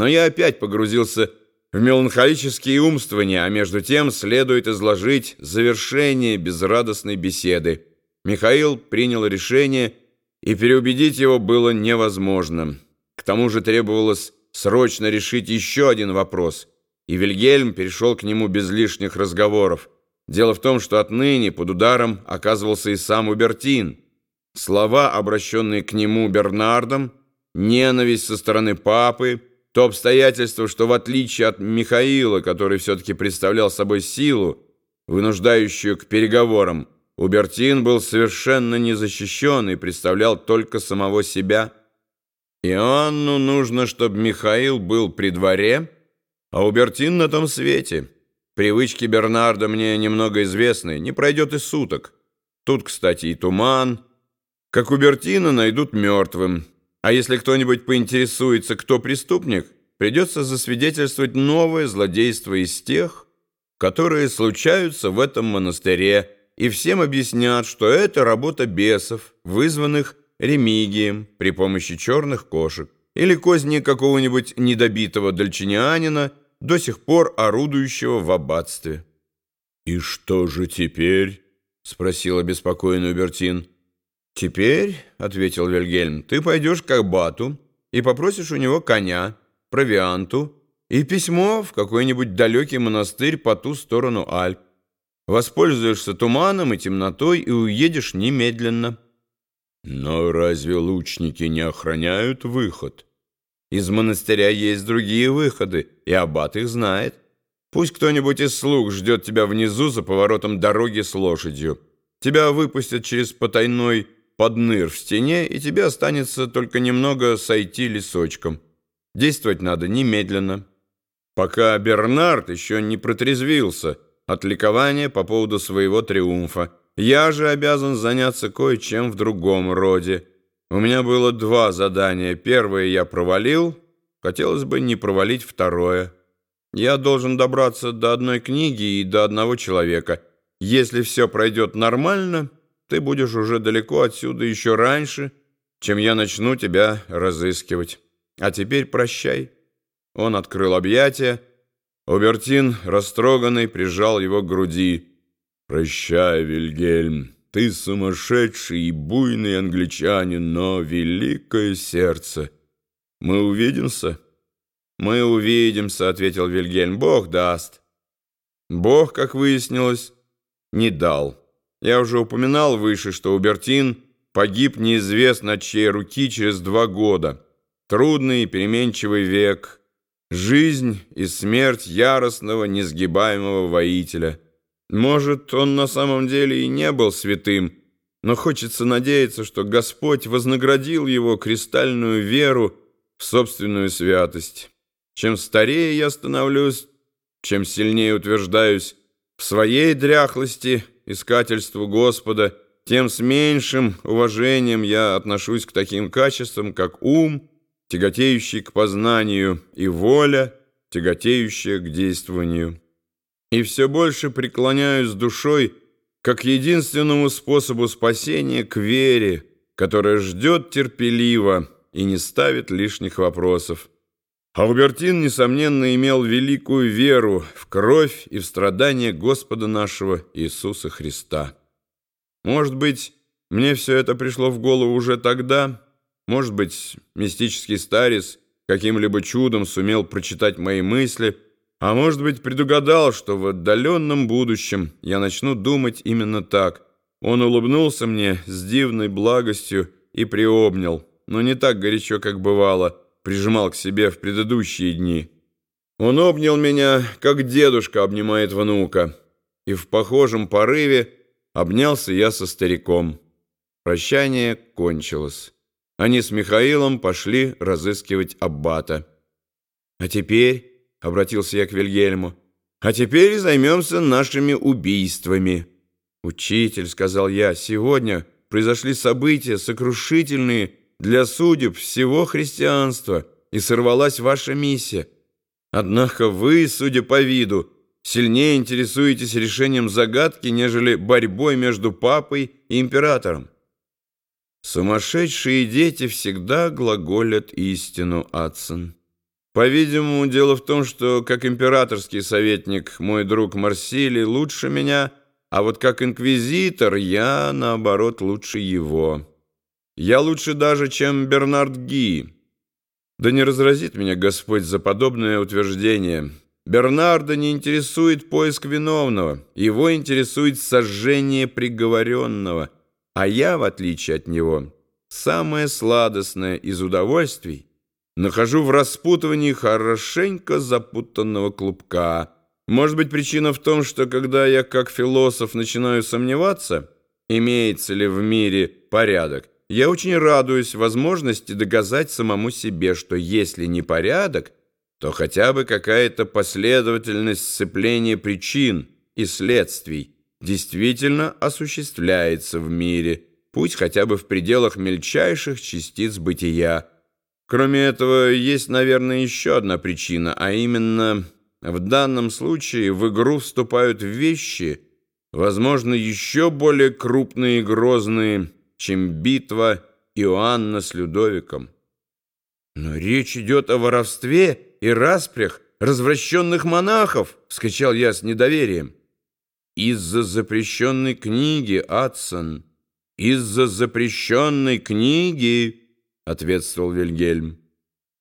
Но я опять погрузился в меланхолические умствования, а между тем следует изложить завершение безрадостной беседы. Михаил принял решение, и переубедить его было невозможно. К тому же требовалось срочно решить еще один вопрос, и Вильгельм перешел к нему без лишних разговоров. Дело в том, что отныне под ударом оказывался и сам Убертин. Слова, обращенные к нему Бернардом, ненависть со стороны папы, то обстоятельство, что в отличие от Михаила, который все-таки представлял собой силу, вынуждающую к переговорам, Убертин был совершенно незащищен и представлял только самого себя. Иоанну нужно, чтобы Михаил был при дворе, а Убертин на том свете. Привычки Бернарда мне немного известны, не пройдет и суток. Тут, кстати, и туман. Как Убертина найдут мертвым. А если кто-нибудь поинтересуется, кто преступник, придется засвидетельствовать новое злодейство из тех, которые случаются в этом монастыре, и всем объяснят, что это работа бесов, вызванных ремигием при помощи черных кошек, или козни какого-нибудь недобитого дальчинянина, до сих пор орудующего в аббатстве. «И что же теперь?» — спросил обеспокоенный Убертин. «Теперь, — ответил Вильгельм, — ты пойдешь к аббату и попросишь у него коня, провианту и письмо в какой-нибудь далекий монастырь по ту сторону Альп. Воспользуешься туманом и темнотой и уедешь немедленно. Но разве лучники не охраняют выход? Из монастыря есть другие выходы, и аббат их знает. Пусть кто-нибудь из слуг ждет тебя внизу за поворотом дороги с лошадью. Тебя выпустят через потайной подныр в стене, и тебе останется только немного сойти лесочком. Действовать надо немедленно. Пока Бернард еще не протрезвился — от ликования по поводу своего триумфа. Я же обязан заняться кое-чем в другом роде. У меня было два задания. Первое я провалил, хотелось бы не провалить второе. Я должен добраться до одной книги и до одного человека. Если все пройдет нормально, ты будешь уже далеко отсюда еще раньше, чем я начну тебя разыскивать. А теперь прощай». Он открыл объятия, Обертин, растроганный, прижал его к груди. «Прощай, Вильгельм, ты сумасшедший и буйный англичанин, но великое сердце. Мы увидимся?» «Мы увидимся», — ответил Вильгельм. «Бог даст». Бог, как выяснилось, не дал. Я уже упоминал выше, что Убертин погиб неизвестно от чьей руки через два года. Трудный и переменчивый век — Жизнь и смерть яростного, несгибаемого воителя. Может, он на самом деле и не был святым, но хочется надеяться, что Господь вознаградил его кристальную веру в собственную святость. Чем старее я становлюсь, чем сильнее утверждаюсь в своей дряхлости, искательству Господа, тем с меньшим уважением я отношусь к таким качествам, как ум, тяготеющий к познанию, и воля, тяготеющая к действованию. И все больше преклоняюсь душой как единственному способу спасения к вере, которая ждет терпеливо и не ставит лишних вопросов. Албертин, несомненно, имел великую веру в кровь и в страдания Господа нашего Иисуса Христа. Может быть, мне все это пришло в голову уже тогда, может быть, мистический старец каким-либо чудом сумел прочитать мои мысли, а может быть, предугадал, что в отдаленном будущем я начну думать именно так. Он улыбнулся мне с дивной благостью и приобнял, но не так горячо, как бывало, прижимал к себе в предыдущие дни. Он обнял меня, как дедушка обнимает внука, и в похожем порыве обнялся я со стариком. Прощание кончилось. Они с Михаилом пошли разыскивать аббата. «А теперь», — обратился я к Вильгельму, «а теперь займемся нашими убийствами». «Учитель», — сказал я, — «сегодня произошли события, сокрушительные для судеб всего христианства, и сорвалась ваша миссия. Однако вы, судя по виду, сильнее интересуетесь решением загадки, нежели борьбой между папой и императором. Сумасшедшие дети всегда глаголят истину, Адсон. По-видимому, дело в том, что как императорский советник мой друг Марсилий лучше меня, а вот как инквизитор я, наоборот, лучше его. Я лучше даже, чем Бернард Ги. Да не разразит меня Господь за подобное утверждение. Бернарда не интересует поиск виновного, его интересует сожжение приговоренного, а я, в отличие от него, самое сладостное из удовольствий нахожу в распутывании хорошенько запутанного клубка. Может быть, причина в том, что когда я как философ начинаю сомневаться, имеется ли в мире порядок, я очень радуюсь возможности доказать самому себе, что если не порядок, то хотя бы какая-то последовательность сцепления причин и следствий действительно осуществляется в мире, пусть хотя бы в пределах мельчайших частиц бытия. Кроме этого, есть, наверное, еще одна причина, а именно, в данном случае в игру вступают вещи, возможно, еще более крупные и грозные, чем битва Иоанна с Людовиком. «Но речь идет о воровстве и распрях развращенных монахов!» — вскричал я с недоверием. «Из-за запрещенной книги, Адсон, из-за запрещенной книги!» — ответствовал Вильгельм.